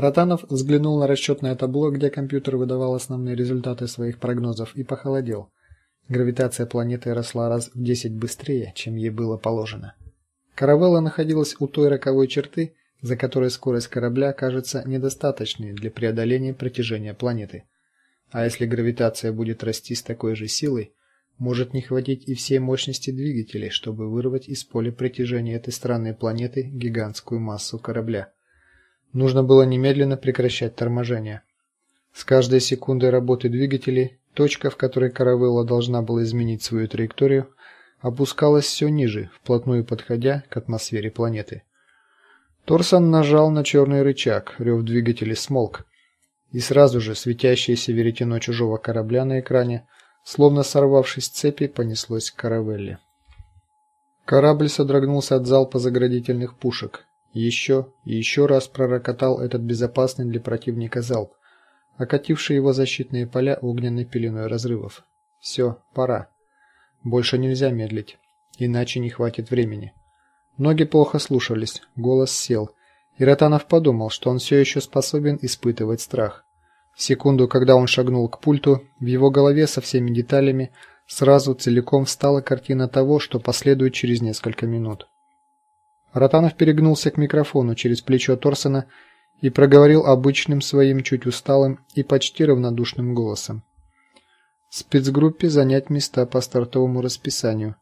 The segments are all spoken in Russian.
Ротанов взглянул на расчетное табло, где компьютер выдавал основные результаты своих прогнозов и похолодел. Гравитация планеты росла раз в 10 быстрее, чем ей было положено. Каравелла находилась у той роковой черты, за которой скорость корабля кажется недостаточной для преодоления притяжения планеты. А если гравитация будет расти с такой же силой, может не хватить и всей мощности двигателей, чтобы вырвать из поля притяжения этой странной планеты гигантскую массу корабля. Нужно было немедленно прекращать торможение. С каждой секундой работы двигателей точка, в которой каравелла должна была изменить свою траекторию, опускалась все ниже, вплотную подходя к атмосфере планеты. Торсон нажал на черный рычаг, рев двигателей смолк, и сразу же светящееся веретено чужого корабля на экране, словно сорвавшись с цепи, понеслось к каравелле. Корабль содрогнулся от залпа заградительных пушек. Еще и еще раз пророкотал этот безопасный для противника залп, окативший его защитные поля огненной пеленой разрывов. Все, пора. Больше нельзя медлить, иначе не хватит времени. Ноги плохо слушались, голос сел, и Ротанов подумал, что он все еще способен испытывать страх. В секунду, когда он шагнул к пульту, в его голове со всеми деталями сразу целиком встала картина того, что последует через несколько минут. Ротанов перегнулся к микрофону через плечо Торсона и проговорил обычным своим чуть усталым и почти равнодушным голосом. Спецгруппе занять места по стартовому расписанию.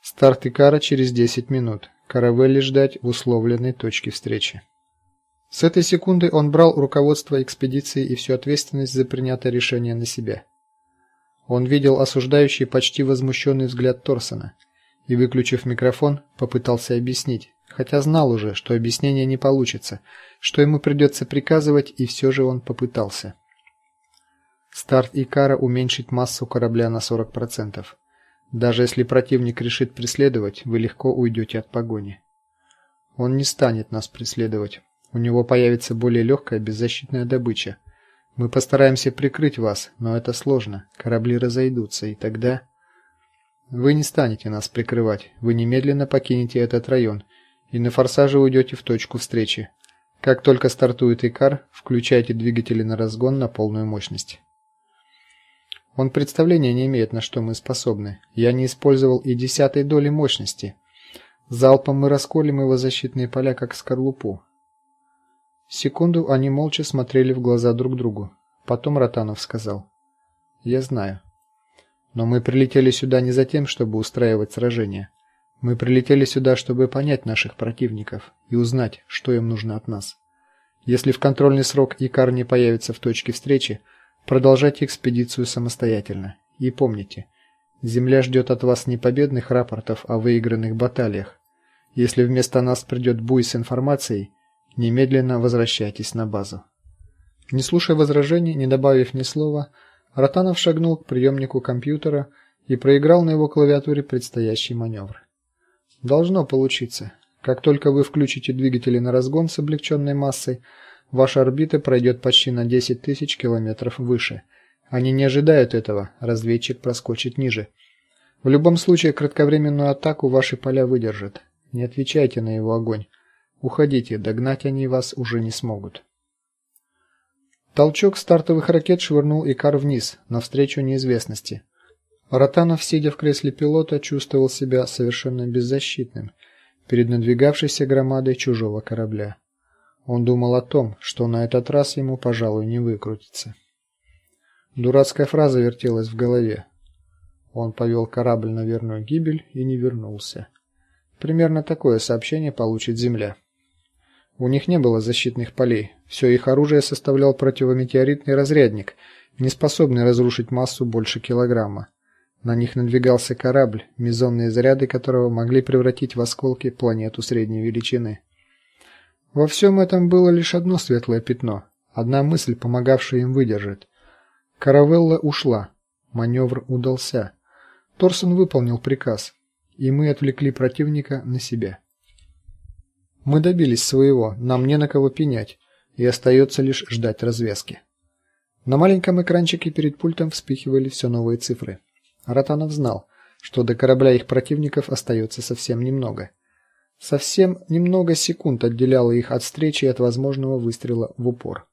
Старт Икара через 10 минут. Каравелли ждать в условленной точке встречи. С этой секунды он брал руководство экспедиции и всю ответственность за принятое решение на себя. Он видел осуждающий, почти возмущенный взгляд Торсона и, выключив микрофон, попытался объяснить, хотя знал уже, что объяснение не получится, что ему придется приказывать, и все же он попытался. Старт Икара уменьшит массу корабля на 40%. Даже если противник решит преследовать, вы легко уйдете от погони. Он не станет нас преследовать. У него появится более легкая беззащитная добыча. Мы постараемся прикрыть вас, но это сложно. Корабли разойдутся, и тогда вы не станете нас прикрывать. Вы немедленно покинете этот район и на форсаже уйдете в точку встречи. Как только стартует Икар, включайте двигатели на разгон на полную мощность. Он представления не имеет, на что мы способны. Я не использовал и десятой доли мощности. Залпом мы расколем его защитные поля как скорлупу. Секунду они молча смотрели в глаза друг другу. Потом Ротанов сказал: "Я знаю. Но мы прилетели сюда не за тем, чтобы устраивать сражения. Мы прилетели сюда, чтобы понять наших противников и узнать, что им нужно от нас. Если в контрольный срок Икар не появится в точке встречи, продолжайте экспедицию самостоятельно. И помните, Земля ждет от вас не победных рапортов о выигранных баталиях. Если вместо нас придет буй с информацией, немедленно возвращайтесь на базу. Не слушая возражений, не добавив ни слова, Ротанов шагнул к приемнику компьютера и проиграл на его клавиатуре предстоящий маневр. Должно получиться. Как только вы включите двигатели на разгон с облегченной массой, ваша орбита пройдет почти на 10 тысяч километров выше. Они не ожидают этого, разведчик проскочит ниже. В любом случае кратковременную атаку ваши поля выдержат. Не отвечайте на его огонь. Уходите, догнать они вас уже не смогут. Толчок стартовых ракет швырнул Икар вниз, навстречу неизвестности. Ротанов, сидя в кресле пилота, чувствовал себя совершенно беззащитным перед надвигавшейся громадой чужого корабля. Он думал о том, что на этот раз ему, пожалуй, не выкрутиться. Дурацкая фраза вертелась в голове. Он повел корабль на верную гибель и не вернулся. Примерно такое сообщение получит Земля. У них не было защитных полей. Все их оружие составлял противометеоритный разрядник, не способный разрушить массу больше килограмма. На них надвигался корабль, мезонные заряды которого могли превратить в осколки планету средней величины. Во всем этом было лишь одно светлое пятно, одна мысль, помогавшая им выдержать. Каравелла ушла. Маневр удался. Торсон выполнил приказ, и мы отвлекли противника на себя. Мы добились своего, нам не на кого пенять, и остается лишь ждать развязки. На маленьком экранчике перед пультом вспыхивали все новые цифры. Ротанов знал, что до корабля их противников остается совсем немного. Совсем немного секунд отделяло их от встречи и от возможного выстрела в упор.